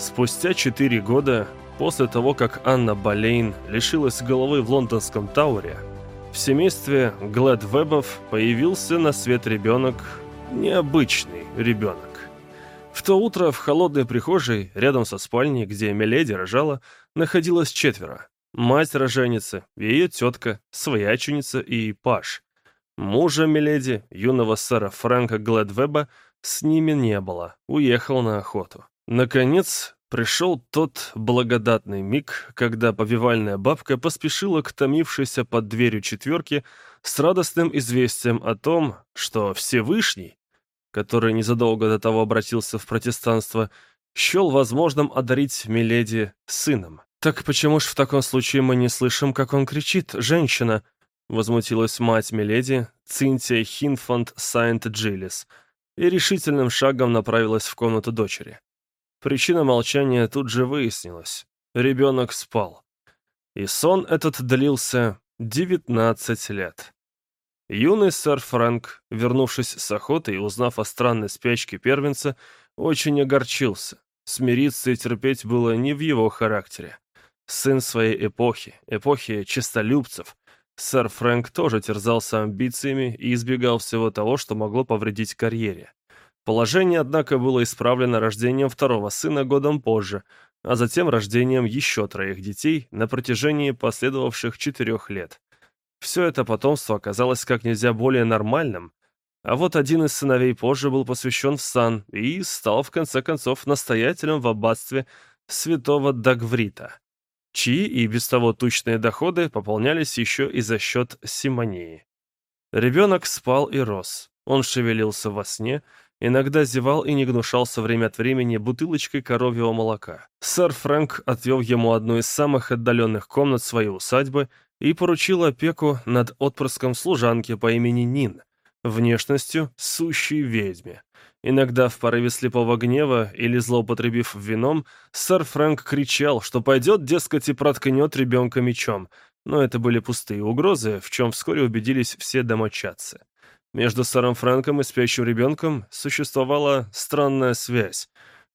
Спустя четыре года, после того, как Анна Болейн лишилась головы в лондонском Тауре, в семействе Глэдвебов появился на свет ребенок, необычный ребенок. В то утро в холодной прихожей, рядом со спальней, где Миледи рожала, находилось четверо. Мать роженицы, ее тетка, свояченица и Паш. Мужа Миледи, юного сэра Фрэнка Глэдвеба, с ними не было, уехал на охоту. Наконец, пришел тот благодатный миг, когда повивальная бабка поспешила к томившейся под дверью четверке с радостным известием о том, что Всевышний, который незадолго до того обратился в протестанство, счел возможным одарить Миледи сыном. «Так почему ж в таком случае мы не слышим, как он кричит, женщина?» Возмутилась мать Миледи, Цинтия Хинфонд Сайнт-Джилис, и решительным шагом направилась в комнату дочери. Причина молчания тут же выяснилась. Ребенок спал. И сон этот длился 19 лет. Юный сэр Фрэнк, вернувшись с охоты и узнав о странной спячке первенца, очень огорчился. Смириться и терпеть было не в его характере. Сын своей эпохи, эпохи честолюбцев, сэр Фрэнк тоже терзался амбициями и избегал всего того, что могло повредить карьере. Положение, однако, было исправлено рождением второго сына годом позже, а затем рождением еще троих детей на протяжении последовавших четырех лет. Все это потомство оказалось как нельзя более нормальным, а вот один из сыновей позже был посвящен в сан и стал, в конце концов, настоятелем в аббатстве святого Дагврита, чьи и без того тучные доходы пополнялись еще и за счет симонии. Ребенок спал и рос, он шевелился во сне, Иногда зевал и не гнушался время от времени бутылочкой коровьего молока. Сэр Фрэнк отвел ему одну из самых отдаленных комнат своей усадьбы и поручил опеку над отпрыском служанки по имени Нин, внешностью сущей ведьме. Иногда в порыве слепого гнева или злоупотребив вином, сэр Фрэнк кричал, что пойдет, дескать, и проткнет ребенка мечом, но это были пустые угрозы, в чем вскоре убедились все домочадцы. Между сэром Фрэнком и спящим ребенком существовала странная связь,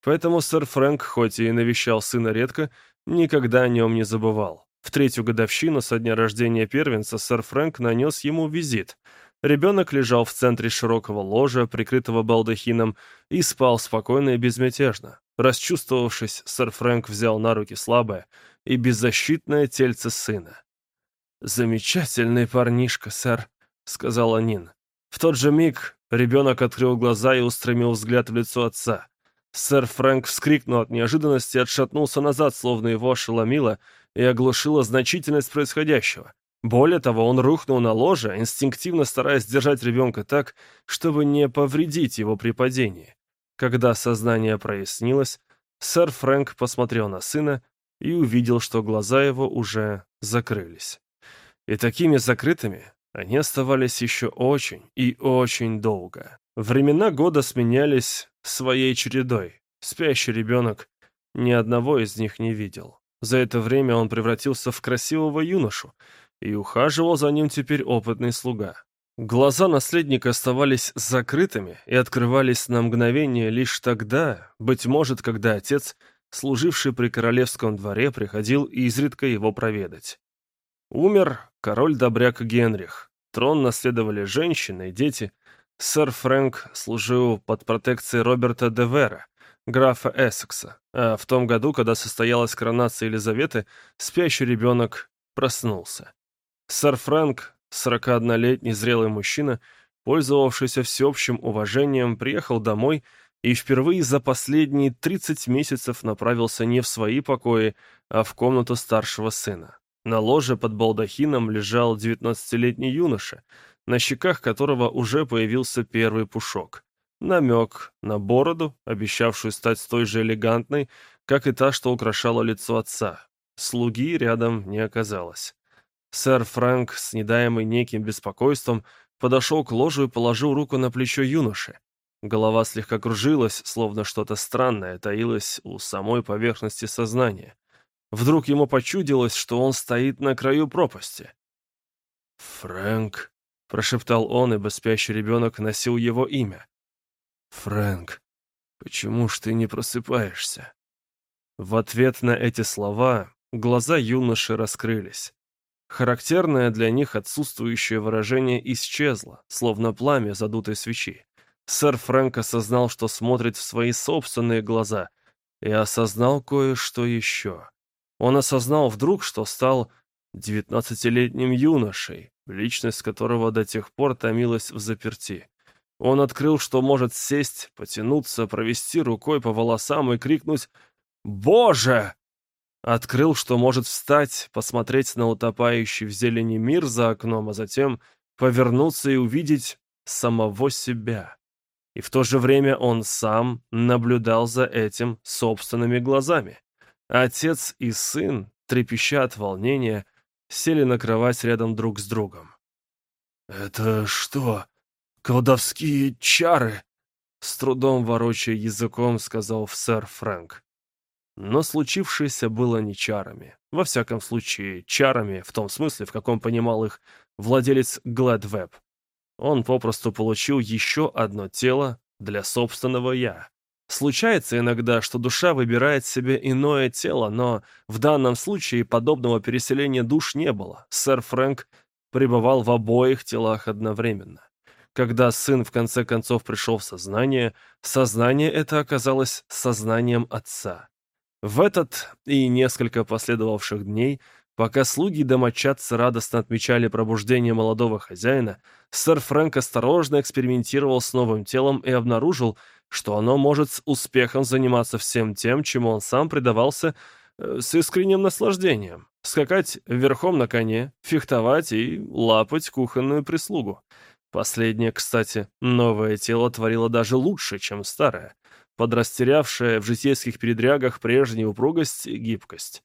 поэтому сэр Фрэнк, хоть и навещал сына редко, никогда о нем не забывал. В третью годовщину со дня рождения первенца сэр Фрэнк нанес ему визит. Ребенок лежал в центре широкого ложа, прикрытого балдахином, и спал спокойно и безмятежно. Расчувствовавшись, сэр Фрэнк взял на руки слабое и беззащитное тельце сына. «Замечательный парнишка, сэр», — сказала Нин. В тот же миг ребенок открыл глаза и устремил взгляд в лицо отца. Сэр Фрэнк вскрикнул от неожиданности и отшатнулся назад, словно его ошеломило и оглушила значительность происходящего. Более того, он рухнул на ложе, инстинктивно стараясь держать ребенка так, чтобы не повредить его при падении. Когда сознание прояснилось, сэр Фрэнк посмотрел на сына и увидел, что глаза его уже закрылись. И такими закрытыми они оставались еще очень и очень долго. Времена года сменялись своей чередой. Спящий ребенок ни одного из них не видел. За это время он превратился в красивого юношу, и ухаживал за ним теперь опытный слуга. Глаза наследника оставались закрытыми и открывались на мгновение лишь тогда, быть может, когда отец, служивший при королевском дворе, приходил изредка его проведать. Умер король-добряк Генрих. Трон наследовали женщины и дети. Сэр Фрэнк служил под протекцией Роберта де Вера, графа Эссекса. А в том году, когда состоялась коронация Елизаветы, спящий ребенок проснулся. Сэр Фрэнк, 41-летний зрелый мужчина, пользовавшийся всеобщим уважением, приехал домой и впервые за последние 30 месяцев направился не в свои покои, а в комнату старшего сына. На ложе под балдахином лежал девятнадцатилетний юноша, на щеках которого уже появился первый пушок. Намек на бороду, обещавшую стать столь же элегантной, как и та, что украшала лицо отца. Слуги рядом не оказалось. Сэр Фрэнк, с недаемой неким беспокойством, подошел к ложу и положил руку на плечо юноши. Голова слегка кружилась, словно что-то странное таилось у самой поверхности сознания. Вдруг ему почудилось, что он стоит на краю пропасти. «Фрэнк», — прошептал он, ибо спящий ребенок носил его имя. «Фрэнк, почему ж ты не просыпаешься?» В ответ на эти слова глаза юноши раскрылись. Характерное для них отсутствующее выражение исчезло, словно пламя задутой свечи. Сэр Фрэнк осознал, что смотрит в свои собственные глаза, и осознал кое-что еще. Он осознал вдруг, что стал девятнадцатилетним юношей, личность которого до тех пор томилась в заперти. Он открыл, что может сесть, потянуться, провести рукой по волосам и крикнуть «Боже!». Открыл, что может встать, посмотреть на утопающий в зелени мир за окном, а затем повернуться и увидеть самого себя. И в то же время он сам наблюдал за этим собственными глазами. Отец и сын, трепеща от волнения, сели на кровать рядом друг с другом. «Это что, колдовские чары?» С трудом ворочая языком, сказал сэр Фрэнк. Но случившееся было не чарами. Во всяком случае, чарами, в том смысле, в каком понимал их владелец Гладвеб. Он попросту получил еще одно тело для собственного «я». Случается иногда, что душа выбирает себе иное тело, но в данном случае подобного переселения душ не было. Сэр Фрэнк пребывал в обоих телах одновременно. Когда сын в конце концов пришел в сознание, сознание это оказалось сознанием отца. В этот и несколько последовавших дней, пока слуги и домочадцы радостно отмечали пробуждение молодого хозяина, сэр Фрэнк осторожно экспериментировал с новым телом и обнаружил, что оно может с успехом заниматься всем тем, чему он сам предавался э, с искренним наслаждением. Скакать верхом на коне, фехтовать и лапать кухонную прислугу. Последнее, кстати, новое тело творило даже лучше, чем старое подрастерявшая в житейских передрягах прежнюю упругость и гибкость.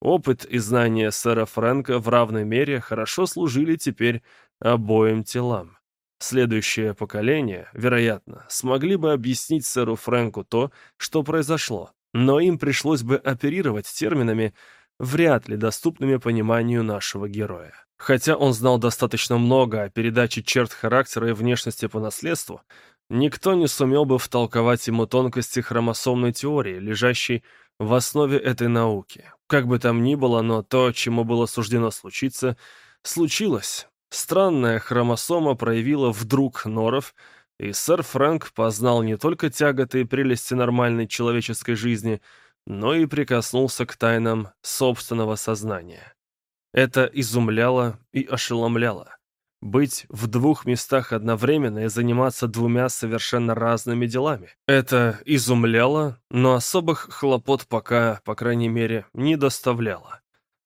Опыт и знания сэра Фрэнка в равной мере хорошо служили теперь обоим телам. Следующее поколение, вероятно, смогли бы объяснить сэру Фрэнку то, что произошло, но им пришлось бы оперировать терминами, вряд ли доступными пониманию нашего героя. Хотя он знал достаточно много о передаче черт характера и внешности по наследству, Никто не сумел бы втолковать ему тонкости хромосомной теории, лежащей в основе этой науки. Как бы там ни было, но то, чему было суждено случиться, случилось. Странная хромосома проявила вдруг норов, и сэр Фрэнк познал не только тяготы и прелести нормальной человеческой жизни, но и прикоснулся к тайнам собственного сознания. Это изумляло и ошеломляло. Быть в двух местах одновременно и заниматься двумя совершенно разными делами. Это изумляло, но особых хлопот пока, по крайней мере, не доставляло.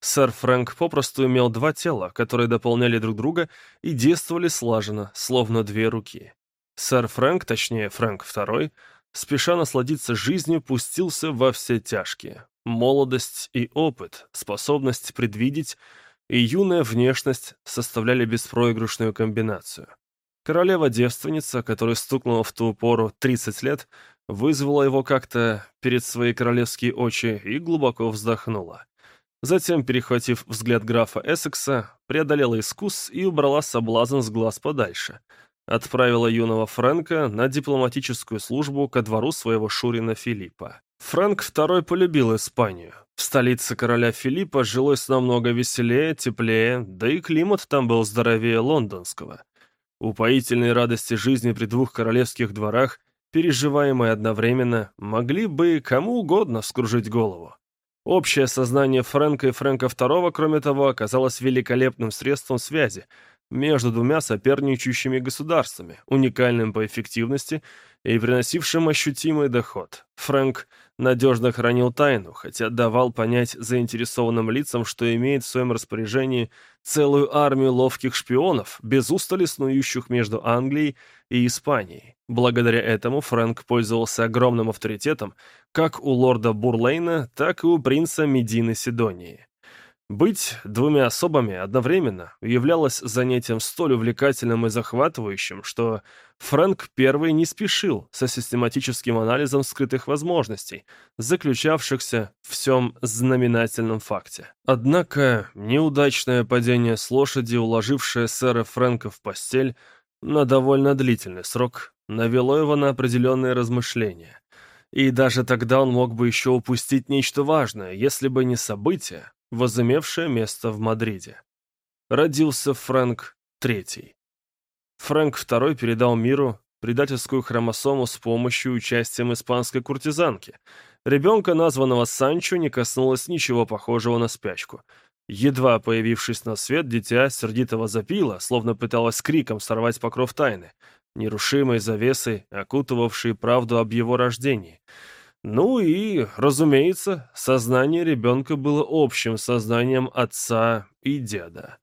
Сэр Фрэнк попросту имел два тела, которые дополняли друг друга и действовали слаженно, словно две руки. Сэр Фрэнк, точнее Фрэнк II, спеша насладиться жизнью, пустился во все тяжкие. Молодость и опыт, способность предвидеть — и юная внешность составляли беспроигрышную комбинацию. Королева-девственница, которая стукнула в ту пору 30 лет, вызвала его как-то перед свои королевские очи и глубоко вздохнула. Затем, перехватив взгляд графа Эссекса, преодолела искус и убрала соблазн с глаз подальше. Отправила юного Фрэнка на дипломатическую службу ко двору своего шурина Филиппа. Фрэнк II полюбил Испанию. В столице короля Филиппа жилось намного веселее, теплее, да и климат там был здоровее лондонского. Упоительные радости жизни при двух королевских дворах, переживаемые одновременно, могли бы кому угодно вскружить голову. Общее сознание Фрэнка и Фрэнка II, кроме того, оказалось великолепным средством связи между двумя соперничающими государствами, уникальным по эффективности и приносившим ощутимый доход. Фрэнк надежно хранил тайну, хотя давал понять заинтересованным лицам, что имеет в своем распоряжении целую армию ловких шпионов, без устали снующих между Англией и Испанией. Благодаря этому Фрэнк пользовался огромным авторитетом как у лорда Бурлейна, так и у принца Медины Сидонии. Быть двумя особами одновременно являлось занятием столь увлекательным и захватывающим, что Фрэнк первый не спешил со систематическим анализом скрытых возможностей, заключавшихся в всем знаменательном факте. Однако неудачное падение с лошади, уложившее сэра Фрэнка в постель на довольно длительный срок, навело его на определенные размышления. И даже тогда он мог бы еще упустить нечто важное, если бы не событие, возымевшее место в Мадриде. Родился Фрэнк III. Фрэнк II передал миру предательскую хромосому с помощью участием испанской куртизанки. Ребенка, названного Санчо, не коснулось ничего похожего на спячку. Едва появившись на свет, дитя сердитого запило, словно пыталось криком сорвать покров тайны, нерушимой завесой, окутывавшей правду об его рождении. Ну и, разумеется, сознание ребенка было общим сознанием отца и деда.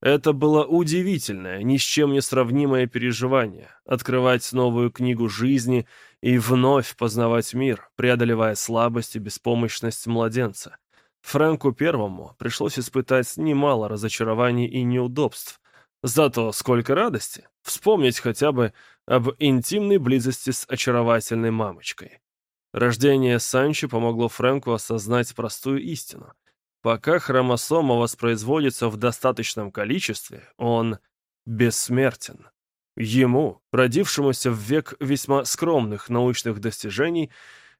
Это было удивительное, ни с чем не сравнимое переживание — открывать новую книгу жизни и вновь познавать мир, преодолевая слабость и беспомощность младенца. Фрэнку Первому пришлось испытать немало разочарований и неудобств. Зато сколько радости вспомнить хотя бы об интимной близости с очаровательной мамочкой. Рождение Санчо помогло Фрэнку осознать простую истину. Пока хромосома воспроизводится в достаточном количестве, он бессмертен. Ему, родившемуся в век весьма скромных научных достижений,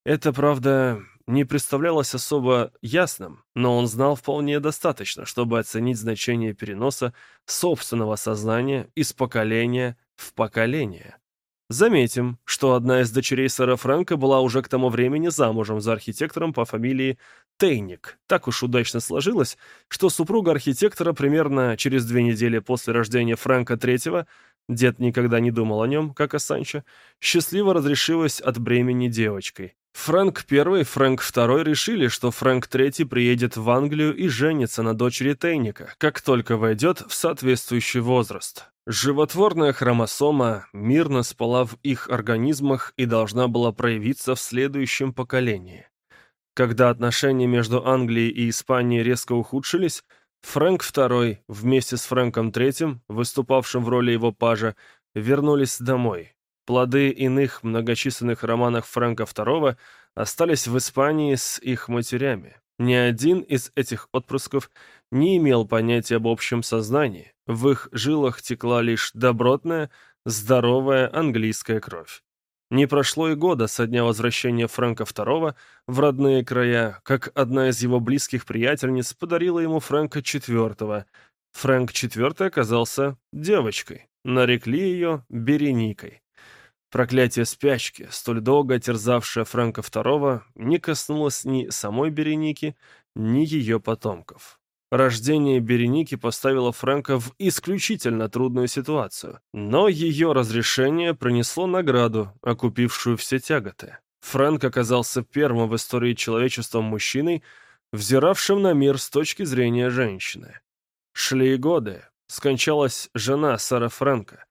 это, правда, не представлялось особо ясным, но он знал вполне достаточно, чтобы оценить значение переноса собственного сознания из поколения в поколение. Заметим, что одна из дочерей сэра Фрэнка была уже к тому времени замужем за архитектором по фамилии Тейник. Так уж удачно сложилось, что супруга архитектора примерно через две недели после рождения Фрэнка III, дед никогда не думал о нем, как о Санчо, счастливо разрешилась от бремени девочкой. Фрэнк I Фрэнк II решили, что Фрэнк III приедет в Англию и женится на дочери Тейника, как только войдет в соответствующий возраст. Животворная хромосома мирно спала в их организмах и должна была проявиться в следующем поколении. Когда отношения между Англией и Испанией резко ухудшились, Фрэнк II вместе с Фрэнком III, выступавшим в роли его пажа, вернулись домой. Плоды иных многочисленных романов Фрэнка II остались в Испании с их матерями. Ни один из этих отпрысков не имел понятия об общем сознании. В их жилах текла лишь добротная, здоровая английская кровь. Не прошло и года со дня возвращения Фрэнка II в родные края, как одна из его близких приятельниц подарила ему Фрэнка IV. Фрэнк IV оказался девочкой. Нарекли ее Береникой. Проклятие спячки, столь долго терзавшее Фрэнка II, не коснулось ни самой Береники, ни ее потомков. Рождение Береники поставило Фрэнка в исключительно трудную ситуацию, но ее разрешение принесло награду, окупившую все тяготы. Фрэнк оказался первым в истории человечества мужчиной, взиравшим на мир с точки зрения женщины. Шли годы, скончалась жена Сара Фрэнка,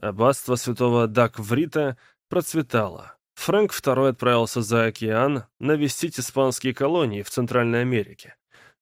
Аббатство святого Дакврита процветало. Фрэнк II отправился за океан навестить испанские колонии в Центральной Америке.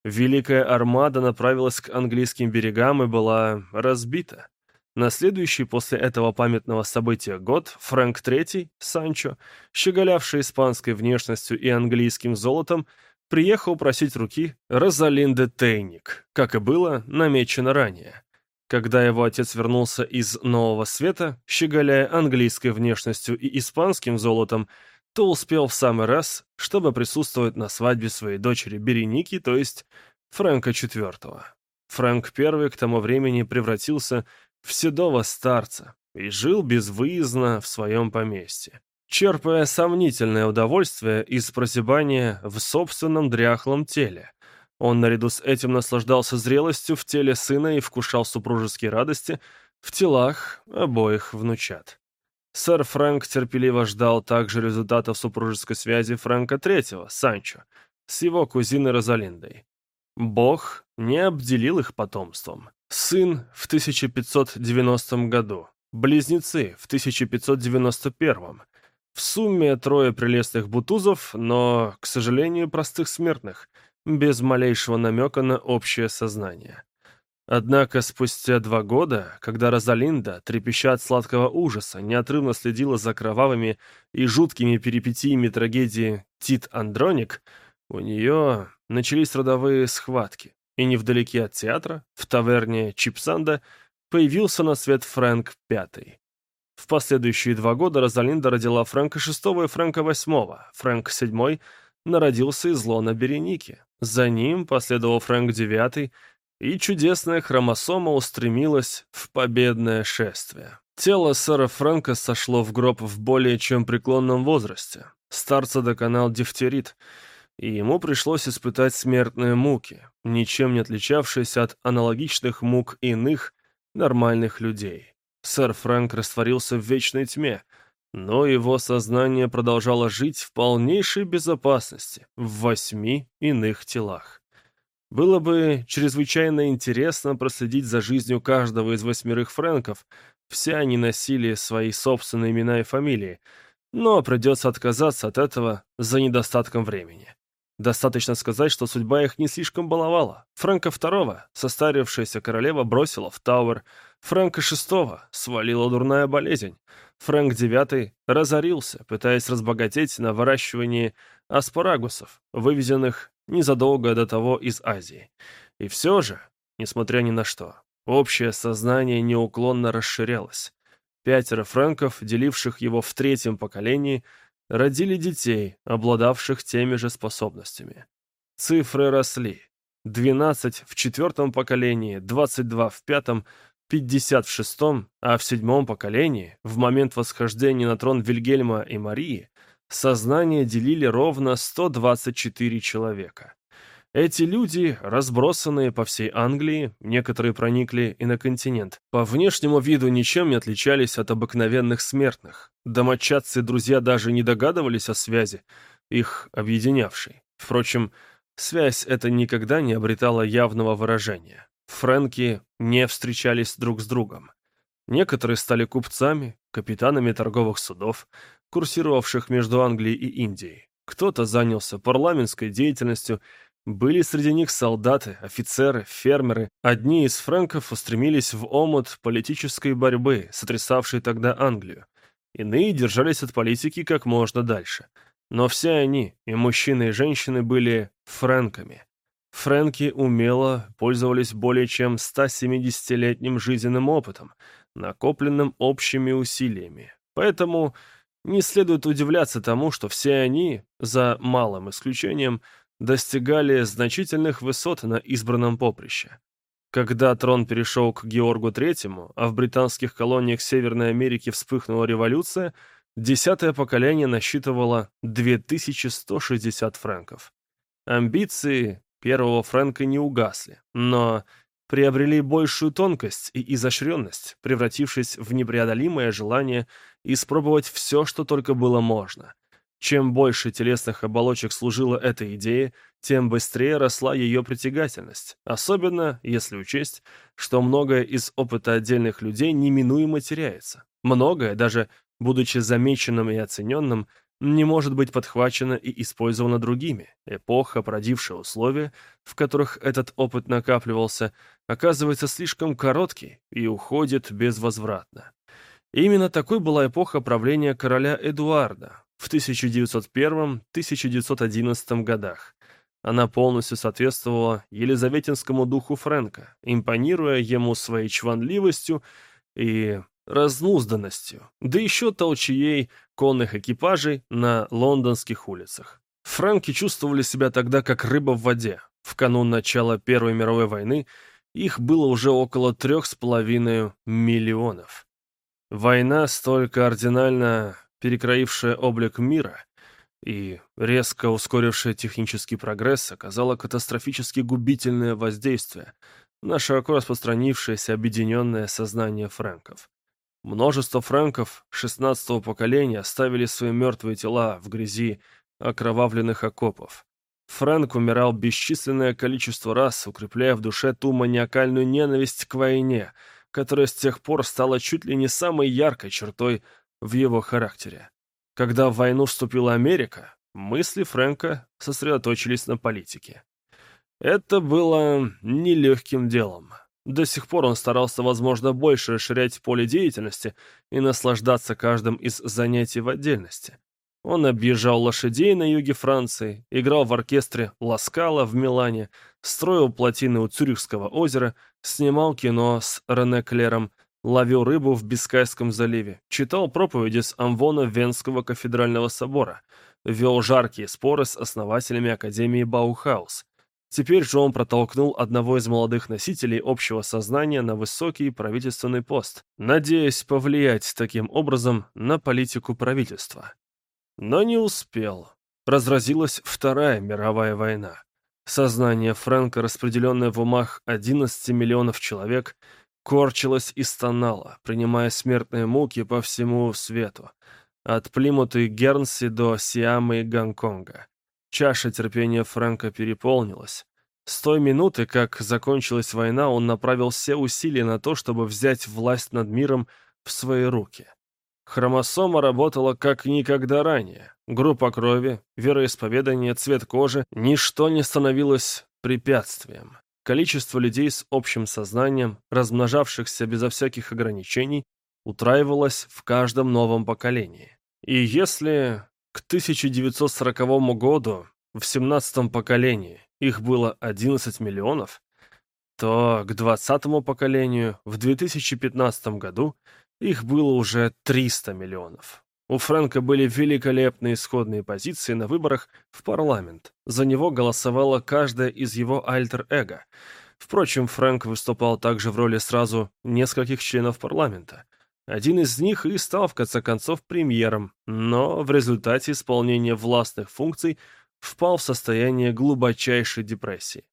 Великая армада направилась к английским берегам и была разбита. На следующий после этого памятного события год Фрэнк III, Санчо, щеголявший испанской внешностью и английским золотом, приехал просить руки Розалинды Тейник, как и было намечено ранее. Когда его отец вернулся из Нового Света, щеголяя английской внешностью и испанским золотом, то успел в самый раз, чтобы присутствовать на свадьбе своей дочери Береники, то есть Фрэнка IV. Фрэнк I к тому времени превратился в седого старца и жил безвыездно в своем поместье, черпая сомнительное удовольствие из прозябания в собственном дряхлом теле, он наряду с этим наслаждался зрелостью в теле сына и вкушал супружеские радости в телах обоих внучат. Сэр Фрэнк терпеливо ждал также результатов супружеской связи Фрэнка III, Санчо, с его кузиной Розалиндой. Бог не обделил их потомством. Сын в 1590 году, близнецы в 1591. В сумме трое прелестных бутузов, но, к сожалению, простых смертных – без малейшего намека на общее сознание. Однако спустя два года, когда Розалинда, трепеща от сладкого ужаса, неотрывно следила за кровавыми и жуткими перипетиями трагедии Тит Андроник, у нее начались родовые схватки, и невдалеке от театра, в таверне Чипсанда, появился на свет Фрэнк V. В последующие два года Розалинда родила Фрэнка VI и Фрэнка VIII. Фрэнк VII народился из лона Береники. За ним последовал Фрэнк IX, и чудесная хромосома устремилась в победное шествие. Тело сэра Фрэнка сошло в гроб в более чем преклонном возрасте. Старца доконал дифтерит, и ему пришлось испытать смертные муки, ничем не отличавшиеся от аналогичных мук иных нормальных людей. Сэр Фрэнк растворился в вечной тьме, но его сознание продолжало жить в полнейшей безопасности в восьми иных телах. Было бы чрезвычайно интересно проследить за жизнью каждого из восьмерых Фрэнков, все они носили свои собственные имена и фамилии, но придется отказаться от этого за недостатком времени. Достаточно сказать, что судьба их не слишком баловала. Фрэнка II состарившаяся королева бросила в Тауэр, Фрэнка VI свалила дурная болезнь, Фрэнк IX разорился, пытаясь разбогатеть на выращивании аспарагусов, вывезенных незадолго до того из Азии. И все же, несмотря ни на что, общее сознание неуклонно расширялось. Пятеро фрэнков, деливших его в третьем поколении, родили детей, обладавших теми же способностями. Цифры росли. 12 в четвертом поколении, 22 в пятом, 50 в шестом, а в седьмом поколении, в момент восхождения на трон Вильгельма и Марии, сознание делили ровно 124 человека. Эти люди, разбросанные по всей Англии, некоторые проникли и на континент, по внешнему виду ничем не отличались от обыкновенных смертных. Домочадцы и друзья даже не догадывались о связи, их объединявшей. Впрочем, связь эта никогда не обретала явного выражения. Фрэнки не встречались друг с другом. Некоторые стали купцами, капитанами торговых судов, курсировавших между Англией и Индией. Кто-то занялся парламентской деятельностью были среди них солдаты, офицеры, фермеры. Одни из фрэнков устремились в омут политической борьбы, сотрясавшей тогда Англию. Иные держались от политики как можно дальше. Но все они, и мужчины, и женщины, были фрэнками. Фрэнки умело пользовались более чем 170-летним жизненным опытом, накопленным общими усилиями. Поэтому не следует удивляться тому, что все они, за малым исключением, достигали значительных высот на избранном поприще. Когда трон перешел к Георгу III, а в британских колониях Северной Америки вспыхнула революция, десятое поколение насчитывало 2160 франков. Амбиции первого франка не угасли, но приобрели большую тонкость и изощренность, превратившись в непреодолимое желание испробовать все, что только было можно — чем больше телесных оболочек служила этой идее, тем быстрее росла ее притягательность, особенно если учесть, что многое из опыта отдельных людей неминуемо теряется. Многое, даже будучи замеченным и оцененным, не может быть подхвачено и использовано другими. Эпоха, породившая условия, в которых этот опыт накапливался, оказывается слишком короткий и уходит безвозвратно. Именно такой была эпоха правления короля Эдуарда, в 1901-1911 годах. Она полностью соответствовала елизаветинскому духу Фрэнка, импонируя ему своей чванливостью и разнузданностью, да еще толчеей конных экипажей на лондонских улицах. Фрэнки чувствовали себя тогда как рыба в воде. В канун начала Первой мировой войны их было уже около трех с половиной миллионов. Война столь кардинально перекроившая облик мира и резко ускорившая технический прогресс, оказала катастрофически губительное воздействие на широко распространившееся объединенное сознание фрэнков. Множество фрэнков 16-го поколения оставили свои мертвые тела в грязи окровавленных окопов. Фрэнк умирал бесчисленное количество раз, укрепляя в душе ту маниакальную ненависть к войне, которая с тех пор стала чуть ли не самой яркой чертой в его характере. Когда в войну вступила Америка, мысли Фрэнка сосредоточились на политике. Это было нелегким делом. До сих пор он старался, возможно, больше расширять поле деятельности и наслаждаться каждым из занятий в отдельности. Он объезжал лошадей на юге Франции, играл в оркестре Ласкала в Милане, строил плотины у Цюрихского озера, снимал кино с Рене Клером, ловил рыбу в Бискайском заливе, читал проповеди с амвона Венского кафедрального собора, вел жаркие споры с основателями Академии Баухаус. Теперь же он протолкнул одного из молодых носителей общего сознания на высокий правительственный пост, надеясь повлиять таким образом на политику правительства. Но не успел. Разразилась Вторая мировая война. Сознание Фрэнка, распределенное в умах 11 миллионов человек, корчилось и стонало, принимая смертные муки по всему свету. От Плимута и Гернси до Сиамы и Гонконга. Чаша терпения Фрэнка переполнилась. С той минуты, как закончилась война, он направил все усилия на то, чтобы взять власть над миром в свои руки. Хромосома работала как никогда ранее. Группа крови, вероисповедание, цвет кожи – ничто не становилось препятствием. Количество людей с общим сознанием, размножавшихся безо всяких ограничений, утраивалось в каждом новом поколении. И если к 1940 году в 17 поколении их было 11 миллионов, то к 20 поколению в 2015 году их было уже 300 миллионов. У Фрэнка были великолепные исходные позиции на выборах в парламент. За него голосовала каждая из его альтер-эго. Впрочем, Фрэнк выступал также в роли сразу нескольких членов парламента. Один из них и стал, в конце концов, премьером, но в результате исполнения властных функций впал в состояние глубочайшей депрессии.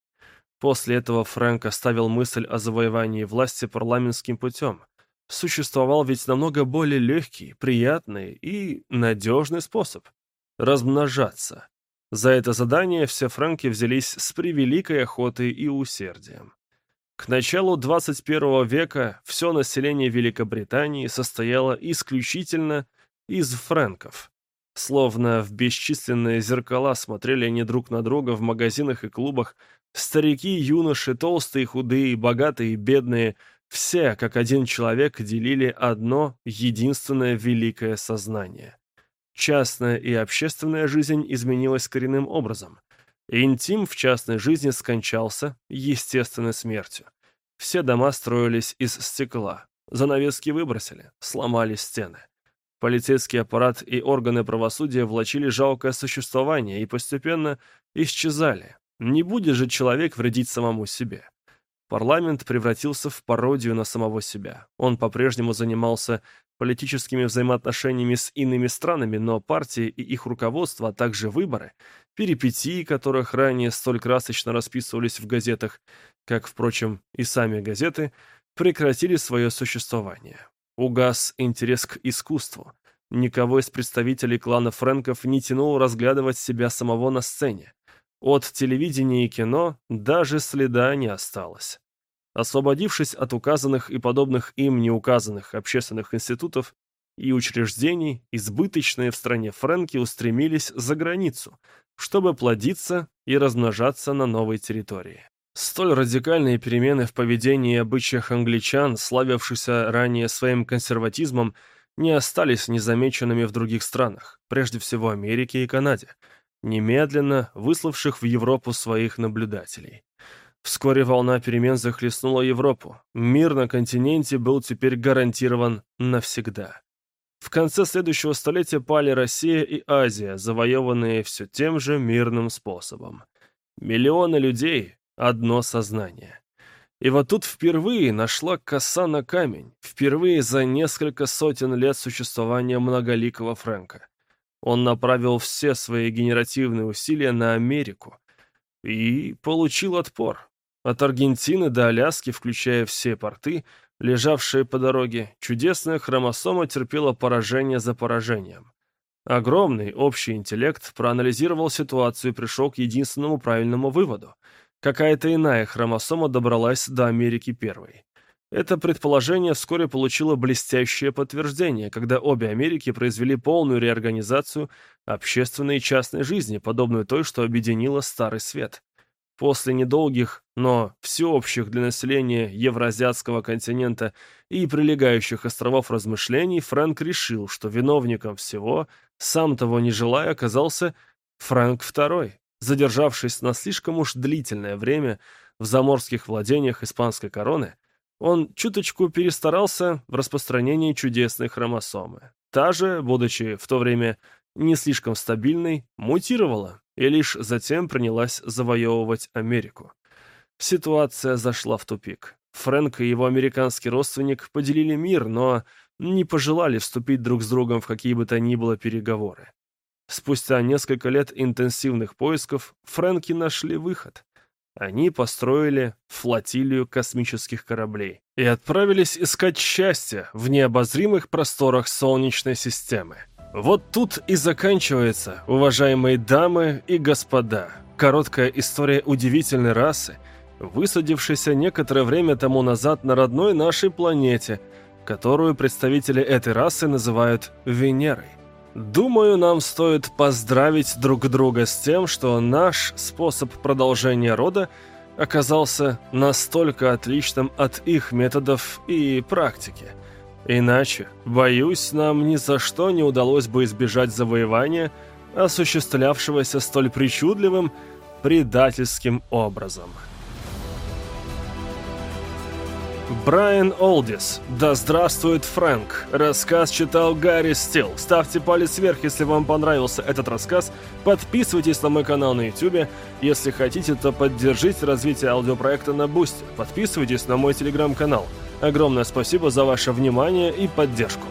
После этого Фрэнк оставил мысль о завоевании власти парламентским путем – Существовал ведь намного более легкий, приятный и надежный способ – размножаться. За это задание все франки взялись с превеликой охотой и усердием. К началу 21 века все население Великобритании состояло исключительно из франков. Словно в бесчисленные зеркала смотрели они друг на друга в магазинах и клубах, старики, юноши, толстые, худые, богатые бедные – все, как один человек, делили одно единственное великое сознание. Частная и общественная жизнь изменилась коренным образом. Интим в частной жизни скончался естественной смертью. Все дома строились из стекла, занавески выбросили, сломали стены. Полицейский аппарат и органы правосудия влачили жалкое существование и постепенно исчезали. Не будет же человек вредить самому себе. Парламент превратился в пародию на самого себя. Он по-прежнему занимался политическими взаимоотношениями с иными странами, но партии и их руководство, а также выборы, перипетии которых ранее столь красочно расписывались в газетах, как, впрочем, и сами газеты, прекратили свое существование. Угас интерес к искусству. Никого из представителей клана Фрэнков не тянул разглядывать себя самого на сцене. От телевидения и кино даже следа не осталось. Освободившись от указанных и подобных им неуказанных общественных институтов и учреждений, избыточные в стране френки устремились за границу, чтобы плодиться и размножаться на новой территории. Столь радикальные перемены в поведении и обычаях англичан, славившихся ранее своим консерватизмом, не остались незамеченными в других странах, прежде всего Америке и Канаде, немедленно выславших в Европу своих наблюдателей. Вскоре волна перемен захлестнула Европу. Мир на континенте был теперь гарантирован навсегда. В конце следующего столетия пали Россия и Азия, завоеванные все тем же мирным способом. Миллионы людей — одно сознание. И вот тут впервые нашла коса на камень, впервые за несколько сотен лет существования многоликого Фрэнка. Он направил все свои генеративные усилия на Америку и получил отпор. От Аргентины до Аляски, включая все порты, лежавшие по дороге, чудесная хромосома терпела поражение за поражением. Огромный общий интеллект проанализировал ситуацию и пришел к единственному правильному выводу. Какая-то иная хромосома добралась до Америки первой. Это предположение вскоре получило блестящее подтверждение, когда обе Америки произвели полную реорганизацию общественной и частной жизни, подобную той, что объединила Старый Свет. После недолгих, но всеобщих для населения евроазиатского континента и прилегающих островов размышлений, Фрэнк решил, что виновником всего, сам того не желая, оказался Фрэнк II, задержавшись на слишком уж длительное время в заморских владениях испанской короны, Он чуточку перестарался в распространении чудесной хромосомы. Та же, будучи в то время не слишком стабильной, мутировала и лишь затем принялась завоевывать Америку. Ситуация зашла в тупик. Фрэнк и его американский родственник поделили мир, но не пожелали вступить друг с другом в какие бы то ни было переговоры. Спустя несколько лет интенсивных поисков Фрэнки нашли выход. Они построили флотилию космических кораблей и отправились искать счастье в необозримых просторах Солнечной системы. Вот тут и заканчивается, уважаемые дамы и господа, короткая история удивительной расы, высадившейся некоторое время тому назад на родной нашей планете, которую представители этой расы называют Венерой. Думаю, нам стоит поздравить друг друга с тем, что наш способ продолжения рода оказался настолько отличным от их методов и практики. Иначе, боюсь, нам ни за что не удалось бы избежать завоевания, осуществлявшегося столь причудливым, предательским образом. Брайан Олдис. Да здравствует Фрэнк. Рассказ читал Гарри Стил. Ставьте палец вверх, если вам понравился этот рассказ. Подписывайтесь на мой канал на YouTube. Если хотите, то поддержите развитие аудиопроекта на Бусте. Подписывайтесь на мой телеграм-канал. Огромное спасибо за ваше внимание и поддержку.